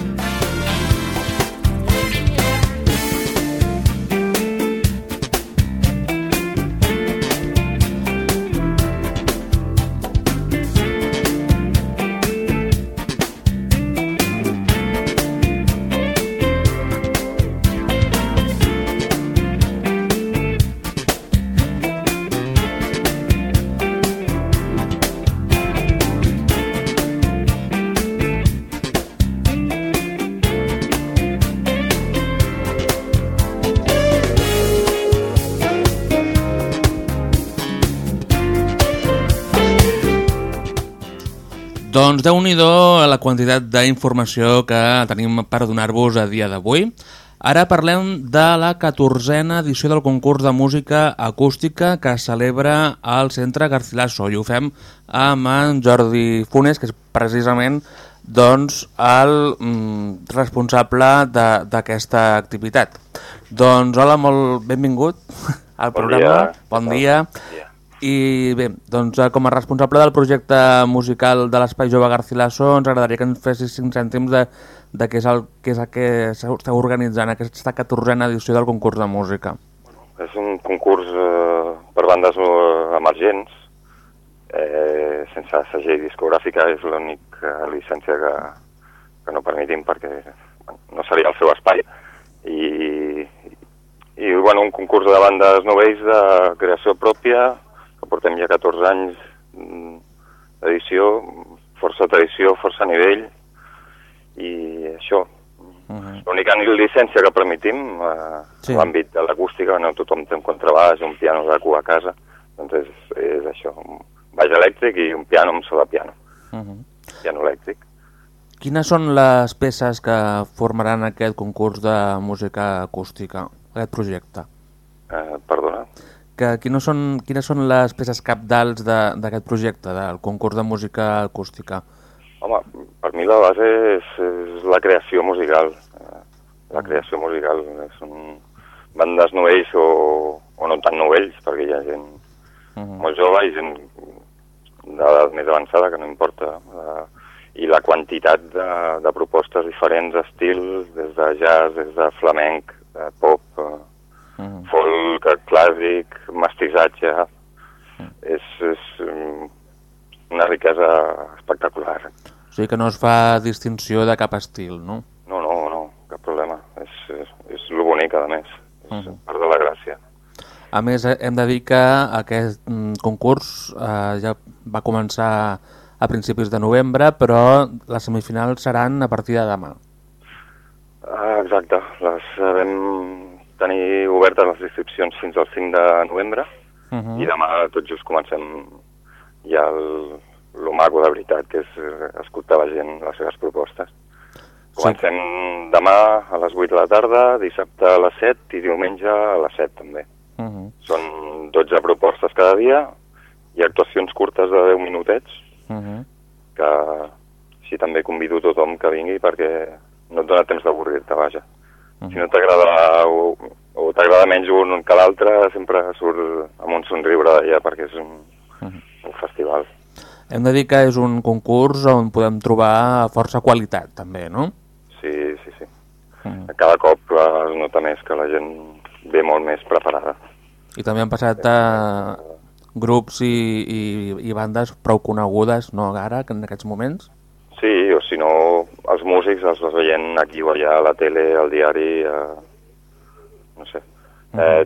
Doncs déu nhi la quantitat d'informació que tenim per donar-vos a dia d'avui. Ara parlem de la 14a edició del concurs de música acústica que es celebra al Centre Garcilaso i ho fem amb en Jordi Funes, que és precisament doncs, el mm, responsable de- d'aquesta activitat. Doncs hola, molt benvingut al Bon programa. dia. Bon dia. I bé, doncs eh, com a responsable del projecte musical de l'Espai Jove Garcilaso ens agradaria que ens fessis 5 cèntims de, de què és el què és que esteu organitzant aquesta 14a edició del concurs de música. És un concurs eh, per bandes eh, emergents, eh, sense segell discogràfica, és l'única llicència que, que no permetim perquè bueno, no seria el seu espai. I, i bueno, un concurs de bandes novells de creació pròpia, que portem ja 14 anys mm, d'edició, força tradició, força nivell, i això, Uh -huh. L'única llicència que permetim eh, Sí. l'àmbit de l'acústica, no tothom té un contrabaix, un piano de cua a casa, doncs és, és això, un baix elèctric i un piano amb so de piano, Uh -huh. piano elèctric. Quines són les peces que formaran aquest concurs de música acústica, aquest projecte? Eh, perdona. Que, quines, són, quines són les peces capdals de- d'aquest projecte, del concurs de música acústica? Home, per mi la base és, és la creació musical. Eh, la creació musical és un... bandes novells o, o no tan novells, perquè hi ha gent Uh -huh. molt jove i gent d'edat més avançada, que no importa. Eh, I la quantitat de, de propostes diferents, estils, des de jazz, des de flamenc, de pop, eh, Uh -huh. folk, clàssic, mestissatge... És, és mm, una riquesa espectacular. O sigui que no es fa distinció de cap estil, no? No, no, no, cap problema. És, és, és lo bonic, a més. És Mhm. part de la gràcia. A més, eh, hem de dir que aquest mm, concurs eh, ja va començar a principis de novembre, però les semifinals seran a partir de demà. Ah, exacte. Les vam tenir obertes les inscripcions fins al 5 de novembre Uh -huh. i demà tot just comencem ja el, lo maco de veritat, que és eh, escoltar la gent les seves propostes. Comencem demà a les 8 de la tarda, dissabte a les 7 i diumenge a les 7 també. Uh -huh. Són 12 propostes cada dia i actuacions curtes de 10 minutets Uh -huh. que així també convido tothom que vingui perquè no et dona temps d'avorrir-te, vaja. Si no t'agrada o, o t'agrada menys un que l'altre, sempre surt amb un somriure d'allà perquè és un, un festival. Hem de dir que és un concurs on podem trobar força qualitat, també, no? Sí, sí, sí. Mm. Cada cop eh, es nota més que la gent ve molt més preparada. I també han passat a grups i, i, i bandes prou conegudes, no ara, que en aquests moments? Sí, si no, els músics els vas veient aquí o allà a la tele, al diari, eh, no sé. Eh,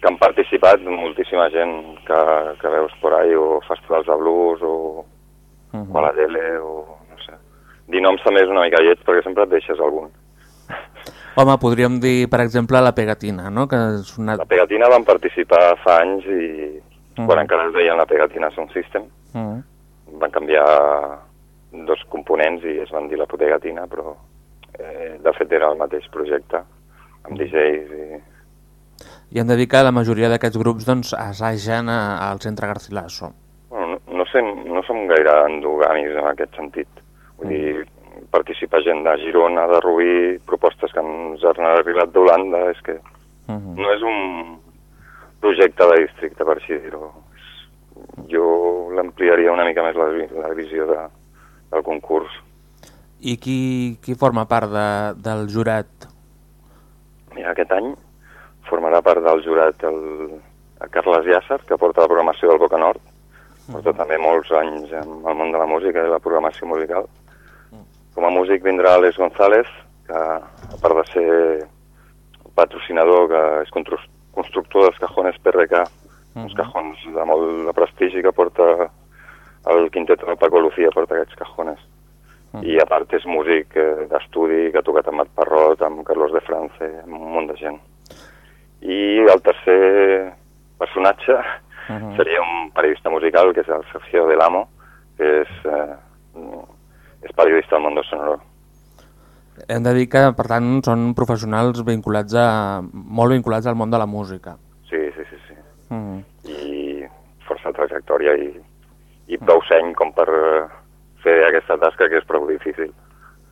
que han participat moltíssima gent que, que veus por ahí, o festivals de blues, o, Uh o a la tele, o no sé. Dir noms també és una mica lleig, perquè sempre et deixes algun. [laughs] Home, podríem dir, per exemple, la pegatina, no? Que és una... La pegatina van participar fa anys i Mhm. quan encara es deien la pegatina Sound System, Uh van canviar dos components i es van dir la pegatina, però eh, de fet era el mateix projecte, amb DJs i... I hem de dir que la majoria d'aquests grups doncs, assagen al centre Garcilaso. Bueno, no, no, sé, no som gaire endogamis en aquest sentit. Vull dir, participa gent de Girona, de Rubí, propostes que ens han arribat d'Holanda, és que Uh -huh. no és un projecte de districte, per així dir-ho. Jo l'ampliaria una mica més la, la visió de, del concurs. I qui, qui forma part de, del jurat? Mira, aquest any formarà part del jurat el, el Carles Llàcer, que porta la programació del Boca Nord. Porta també molts anys en el món de la música i la programació musical. Com a músic vindrà Alex González, que a part de ser patrocinador, que és constru- constructor dels cajones PRK, uns cajons de molt de prestigi que porta el quintet del Paco Lucía, porta aquests cajones. I a part és músic eh, d'estudi que ha tocat amb Mat Parrot, amb Carlos de France, amb un munt de gent. I el tercer personatge Mhm. seria un periodista musical, que és el Sergio Del Amo, que és eh, mm, és periodista del Mundo Sonoro. Hem de dir que, per tant, són professionals vinculats a, molt vinculats al món de la música. Sí, sí, sí, sí. Mm. I força trajectòria i, i prou seny com per eh, fer aquesta tasca que és prou difícil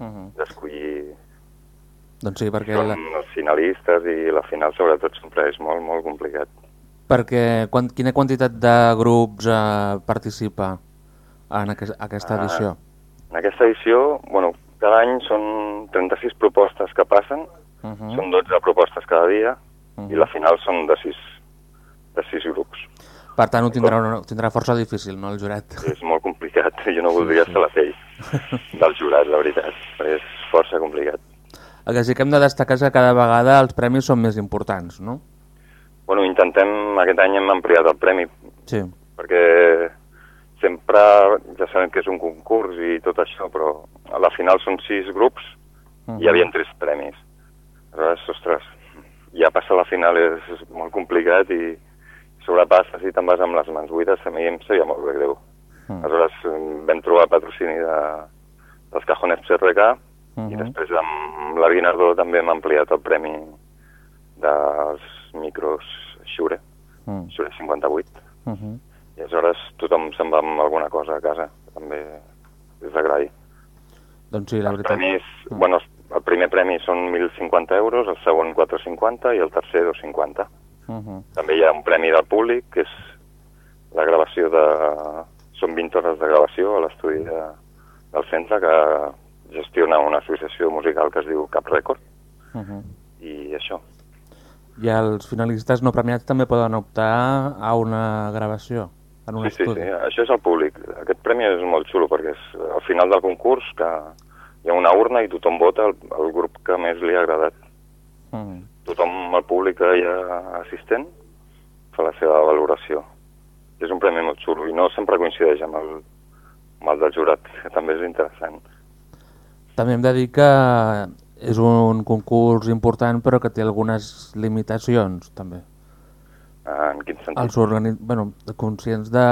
Mm -hmm. d'escollir Doncs sí, perquè, són la, els finalistes i la final sobretot sempre és molt, molt complicat. perquè quan, quina quantitat de grups eh, participa en aquest, aquesta Ah. edició? En aquesta edició, bueno, cada any són 36 propostes que passen, Uh -huh. són 12 propostes cada dia, Mhm. i la final són de 6, de 6 grups. Per tant, ho tindrà, ho tindrà força difícil, no, el jurat? És molt complicat, [laughs] jo no voldria ser la pell del jurat, la veritat. És força complicat. El que sí que hem de destacar és que cada vegada els premis són més importants, no? Bueno, intentem, aquest any hem ampliat el premi, Sí. perquè sempre, ja sabem que és un concurs i tot això, però a la final són sis grups Mhm. i hi havia tres premis. Aleshores, ostres, ja passar a la final és, és molt complicat i sobrepasses i te'n vas amb les mans buides, a mi em sabia molt bé greu. Mm. Aleshores eh, vam trobar patrocini de, dels cajones CRK i Mhm. després amb la Guinardó també hem ampliat el premi dels micros Shure, Mm. Shure 58. Uh -huh. I aleshores tothom se'n va amb alguna cosa a casa, també és d'agrair. Doncs sí, la Els veritat. premis, bueno, el primer premi són 1.050 euros, el segon 450 i el tercer 250. Uh -huh. També hi ha un premi del públic, que és la gravació de... Són 20 hores de gravació a l'estudi de, del centre que gestiona una associació musical que es diu Cap Record Uh -huh. i això. I els finalistes no premiats també poden optar a una gravació en un Sí, sí, estudi. sí, això és el públic. Aquest premi és molt xulo perquè és al final del concurs que hi ha una urna i tothom vota el, el grup que més li ha agradat. Mm. Tothom, el públic que hi ha assistent, fa la seva valoració. És un premi molt xulo i no sempre coincideix amb el, amb el del jurat, que també és interessant. També hem de dir que és un concurs important però que té algunes limitacions també. En quin sentit? Els organi... bueno, conscients de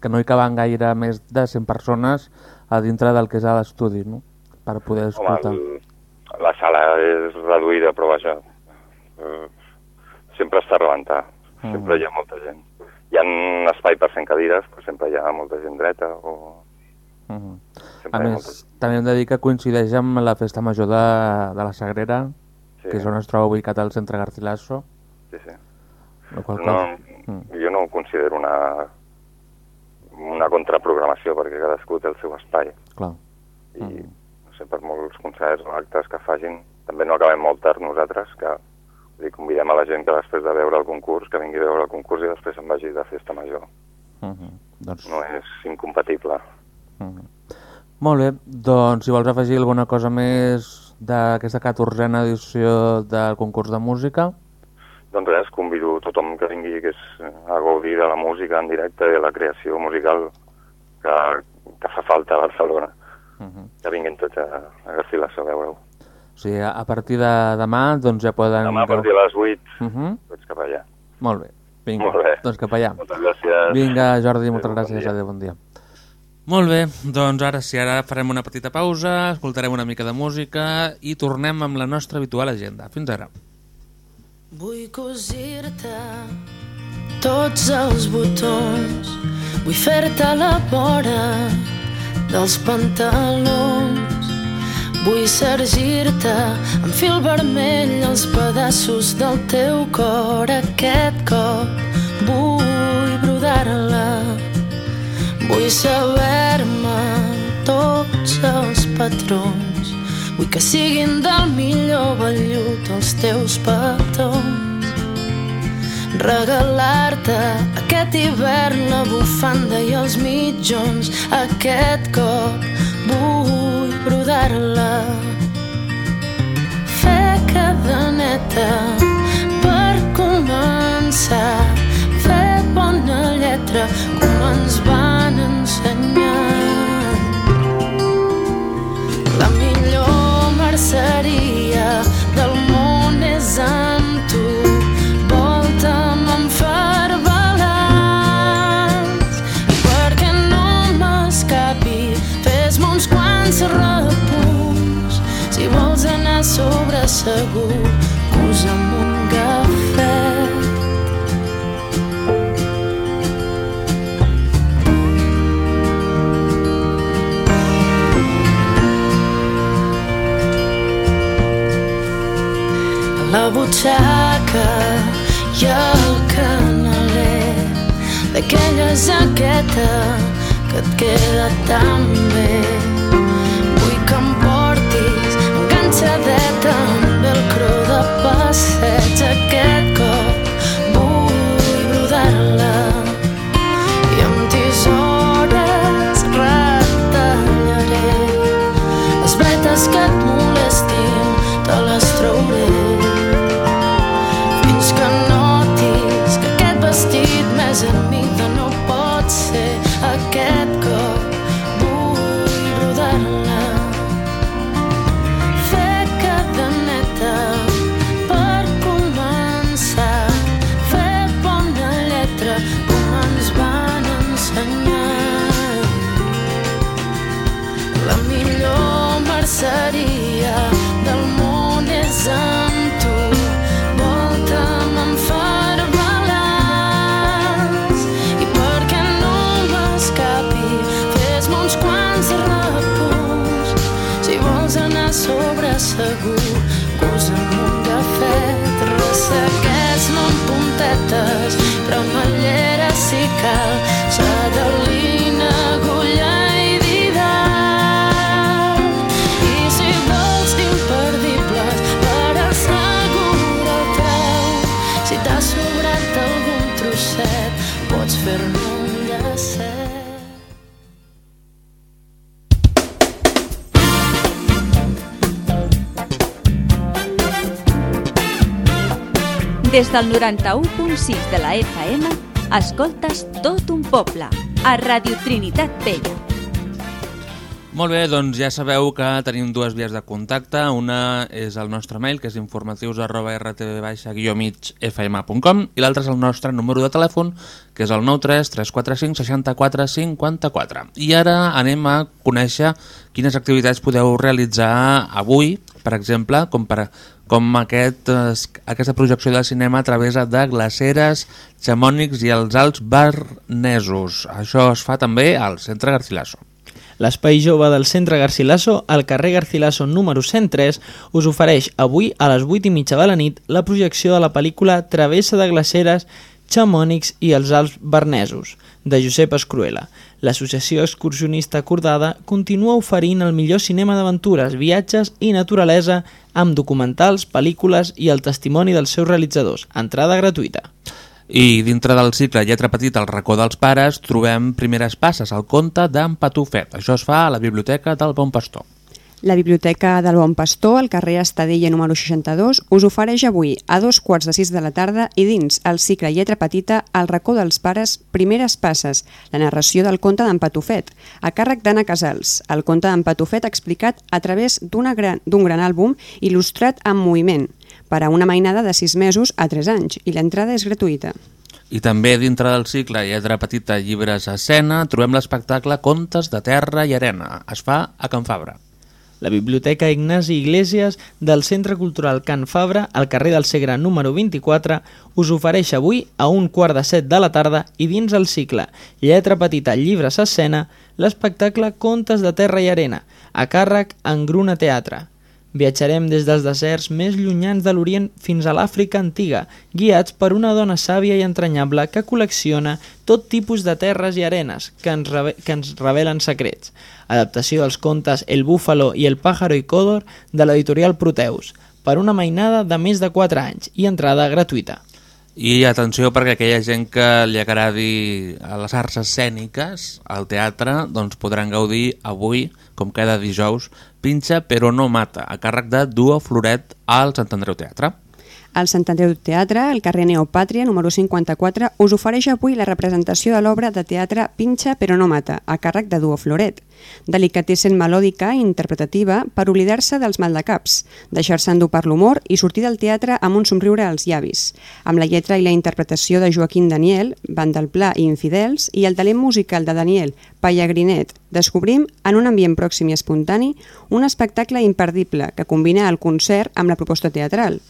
que no hi caben gaire més de 100 persones a dintre del que és a l'estudi, no? Per poder Home, escoltar. el, la sala és reduïda, però vaja, eh, sempre està a rebentar. Mm. Sempre hi ha molta gent. Hi ha un espai per 100 cadires, però sempre hi ha molta gent dreta o... Uh -huh. Sempre A més, també hem de dir que coincideix amb la festa major de, de la Sagrera, Sí. que és on es troba ubicat el centre Garcilaso. Sí, sí. Qual No, cosa... Mm. jo no ho considero una, una contraprogramació, perquè cadascú té el seu espai. Clar. I, sé, per molts concerts o actes que facin, també no acabem molt tard nosaltres, que vull dir, convidem a la gent que després de veure el concurs, que vingui a veure el concurs i després se'n vagi de festa major. Uh -huh. doncs... No és incompatible. Uh -huh. Molt bé, doncs si vols afegir alguna cosa més d'aquesta 14a edició del concurs de música, Doncs res, convido tothom que vingui que és, a gaudir de la música en directe i de la creació musical que, que fa falta a Barcelona. Uh -huh. Que vinguin tots a, a Garcilaso a veure-ho. o sigui, a partir de demà doncs ja poden... Demà a partir de les 8, Uh -huh. tots cap allà. Molt bé, vinga, Molt bé. doncs cap allà. Moltes gràcies. Vinga, Jordi, moltes Adéu, bon gràcies, dia. adéu, bon dia. Molt bé, doncs ara sí, ara farem una petita pausa, escoltarem una mica de música i tornem amb la nostra habitual agenda. Fins ara. Vull cosir-te tots els botons, vull fer-te la vora dels pantalons, vull sergir-te amb fil vermell els pedaços del teu cor aquest cop, vull brodar-la, vull saber-me tots els patrons, Vull que siguin del millor vellut els teus petons. Regalar-te aquest hivern la bufanda i els mitjons. Aquest cop vull brodar-la. Fer cadeneta per començar. Fer bona lletra com ens van ensenyar. La millor merceria segur posa'm un cafè. La butxaca i el canaler d'aquella jaqueta que et queda tan bé myself but Des del 91.6 de la FM, escoltes tot un poble, a Radio Trinitat Vella. Molt bé, doncs ja sabeu que tenim dues vies de contacte. Una és el nostre mail, que és informatius arroba rtv-migfm.com i l'altre és el nostre número de telèfon, que és el 93 345 64 54. I ara anem a conèixer quines activitats podeu realitzar avui, per exemple, com, per, com aquest, aquesta projecció de cinema a través de glaceres, xamònics i els alts barnesos. Això es fa també al Centre Garcilaso. L'espai jove del centre Garcilaso, al carrer Garcilaso número 103, us ofereix avui a les 8 i mitja de la nit la projecció de la pel·lícula Travessa de glaceres, xamònics i els Alps Bernesos, de Josep Escruela. L'associació excursionista acordada continua oferint el millor cinema d'aventures, viatges i naturalesa amb documentals, pel·lícules i el testimoni dels seus realitzadors. Entrada gratuïta. I dintre del cicle Lletra Petita al racó dels pares trobem primeres passes al conte d'en Patufet. Això es fa a la biblioteca del Bon Pastor. La Biblioteca del Bon Pastor, al carrer Estadella número 62, us ofereix avui a dos quarts de sis de la tarda i dins el cicle Lletra Petita al racó dels pares Primeres Passes, la narració del conte d'en Patufet, a càrrec d'Anna Casals. El conte d'en Patufet explicat a través d'un gran, gran àlbum il·lustrat en moviment per a una mainada de 6 mesos a 3 anys i l'entrada és gratuïta. I també dintre del cicle Lletra Petita Llibres a Escena trobem l'espectacle Contes de Terra i Arena. Es fa a Can Fabra. La Biblioteca Ignasi Iglesias del Centre Cultural Can Fabra, al carrer del Segre número 24, us ofereix avui a un quart de set de la tarda i dins el cicle Lletra Petita Llibres Escena l'espectacle Contes de Terra i Arena, a càrrec en Gruna Teatre. Viatjarem des dels deserts més llunyans de l'Orient fins a l'Àfrica antiga, guiats per una dona sàvia i entranyable que col·lecciona tot tipus de terres i arenes que ens, que ens revelen secrets. Adaptació dels contes El búfalo i el pájaro i còdor de l'editorial Proteus, per una mainada de més de 4 anys i entrada gratuïta. I atenció perquè aquella gent que li agradi a les arts escèniques al teatre doncs podran gaudir avui, com cada dijous, Pinxa però no mata, a càrrec de Duo Floret al Sant Andreu Teatre. El Sant Andreu Teatre, al carrer Neopàtria, número 54, us ofereix avui la representació de l'obra de teatre Pinxa però no mata, a càrrec de Duo Floret. Delicatessen melòdica i interpretativa per oblidar-se dels maldecaps, deixar-se endur per l'humor i sortir del teatre amb un somriure als llavis, amb la lletra i la interpretació de Joaquim Daniel, Van del Pla i Infidels, i el talent musical de Daniel Pallagrinet, descobrim, en un ambient pròxim i espontani, un espectacle imperdible que combina el concert amb la proposta teatral.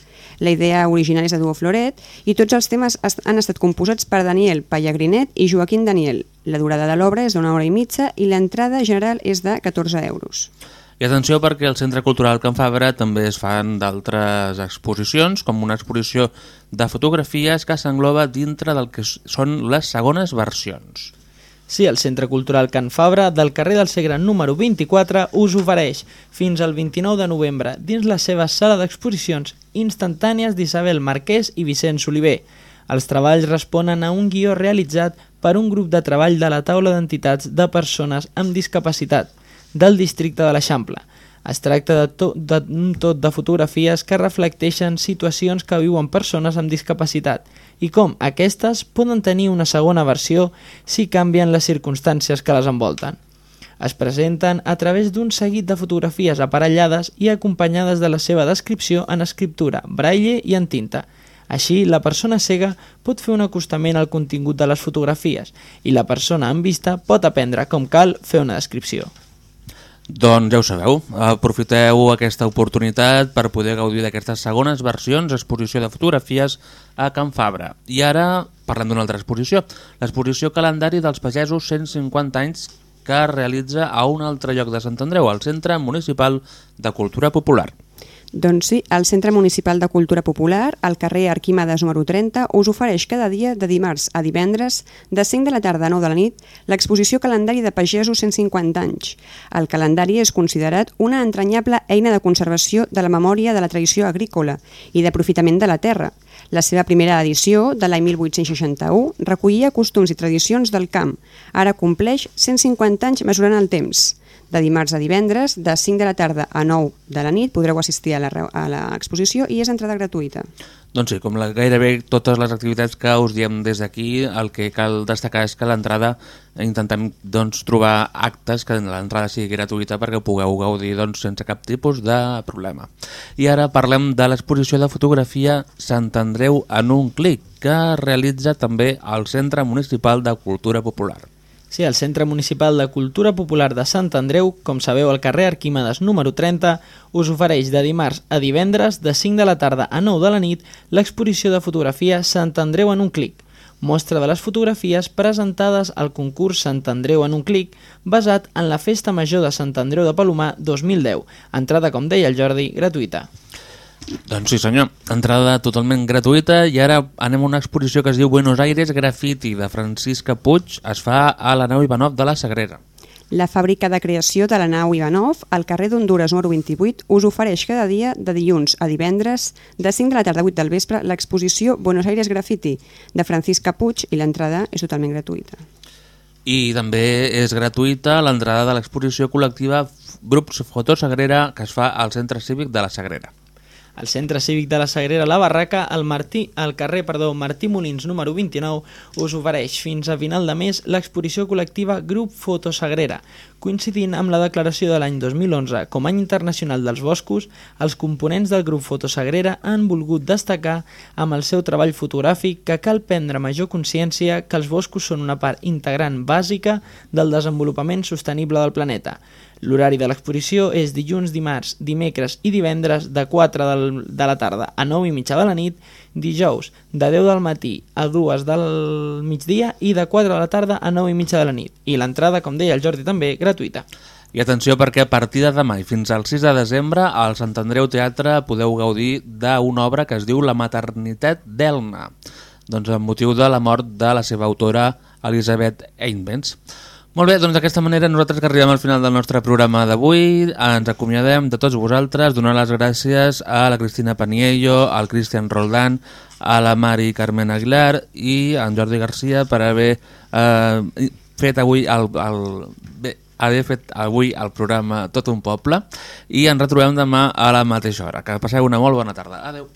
La idea original és de Duo Floret i tots els temes han estat composats per Daniel Pallagrinet i Joaquim Daniel. La durada de l'obra és d'una hora i mitja i l'entrada general és de 14 euros. I atenció perquè al Centre Cultural Can Fabra també es fan d'altres exposicions, com una exposició de fotografies que s'engloba dintre del que són les segones versions. Sí, el Centre Cultural Can Fabra del carrer del Segre número 24 us ofereix fins al 29 de novembre dins la seva sala d'exposicions instantànies d'Isabel Marquès i Vicenç Oliver. Els treballs responen a un guió realitzat per un grup de treball de la taula d'entitats de persones amb discapacitat del districte de l'Eixample. Es tracta de to- d'un tot de fotografies que reflecteixen situacions que viuen persones amb discapacitat i com aquestes poden tenir una segona versió si canvien les circumstàncies que les envolten. Es presenten a través d'un seguit de fotografies aparellades i acompanyades de la seva descripció en escriptura, braille i en tinta. Així, la persona cega pot fer un acostament al contingut de les fotografies i la persona amb vista pot aprendre com cal fer una descripció. Doncs ja ho sabeu, aprofiteu aquesta oportunitat per poder gaudir d'aquestes segones versions, exposició de fotografies a Can Fabra. I ara parlem d'una altra exposició, l'exposició calendari dels pagesos 150 anys que es realitza a un altre lloc de Sant Andreu, al Centre Municipal de Cultura Popular. Doncs sí, el Centre Municipal de Cultura Popular, al carrer Arquímedes número 30, us ofereix cada dia de dimarts a divendres, de 5 de la tarda a 9 de la nit, l'exposició calendari de pagesos 150 anys. El calendari és considerat una entranyable eina de conservació de la memòria de la tradició agrícola i d'aprofitament de la terra. La seva primera edició, de l'any 1861, recollia costums i tradicions del camp. Ara compleix 150 anys mesurant el temps. De dimarts a divendres, de 5 de la tarda a 9 de la nit, podreu assistir a l'exposició i és entrada gratuïta. Doncs sí, com la, gairebé totes les activitats que us diem des d'aquí, el que cal destacar és que l'entrada intentem doncs, trobar actes que l'entrada sigui gratuïta perquè pugueu gaudir doncs, sense cap tipus de problema. I ara parlem de l'exposició de fotografia Sant Andreu en un clic, que realitza també al Centre Municipal de Cultura Popular. Sí, el Centre Municipal de Cultura Popular de Sant Andreu, com sabeu al carrer Arquímedes número 30, us ofereix de dimarts a divendres de 5 de la tarda a 9 de la nit l'exposició de fotografia Sant Andreu en un clic, mostra de les fotografies presentades al concurs Sant Andreu en un clic basat en la Festa Major de Sant Andreu de Palomar 2010, entrada, com deia el Jordi, gratuïta. Doncs sí senyor, entrada totalment gratuïta i ara anem a una exposició que es diu Buenos Aires Graffiti de Francisca Puig, es fa a la nau Ivanov de la Sagrera. La fàbrica de creació de la nau Ivanov, al carrer d'Honduras número 28, us ofereix cada dia, de dilluns a divendres, de 5 de la tarda a 8 del vespre, l'exposició Buenos Aires Graffiti de Francisca Puig i l'entrada és totalment gratuïta. I també és gratuïta l'entrada de l'exposició col·lectiva Grups Fotosagrera que es fa al Centre Cívic de la Sagrera. Al Centre Cívic de la Sagrera La Barraca, al, Martí, al carrer perdó, Martí Molins número 29, us ofereix fins a final de mes l'exposició col·lectiva Grup Fotosagrera. Coincidint amb la declaració de l'any 2011 com any internacional dels boscos, els components del grup Fotosagrera han volgut destacar amb el seu treball fotogràfic que cal prendre major consciència que els boscos són una part integrant bàsica del desenvolupament sostenible del planeta. L'horari de l'exposició és dilluns, dimarts, dimecres i divendres de 4 del, de la tarda a 9 i mitja de la nit, dijous de 10 del matí a 2 del migdia i de 4 de la tarda a 9 i mitja de la nit. I l'entrada, com deia el Jordi també, gratuïta. I atenció perquè a partir de demà i fins al 6 de desembre al Sant Andreu Teatre podeu gaudir d'una obra que es diu La maternitat d'Elna, doncs amb motiu de la mort de la seva autora Elisabet Einbens. Molt bé, doncs d'aquesta manera nosaltres que arribem al final del nostre programa d'avui ens acomiadem de tots vosaltres, donar les gràcies a la Cristina Paniello, al Cristian Roldán, a la Mari Carmen Aguilar i a en Jordi Garcia per haver eh, fet avui el, el, bé, haver fet avui el programa Tot un poble i ens retrobem demà a la mateixa hora. Que passeu una molt bona tarda. Adeu.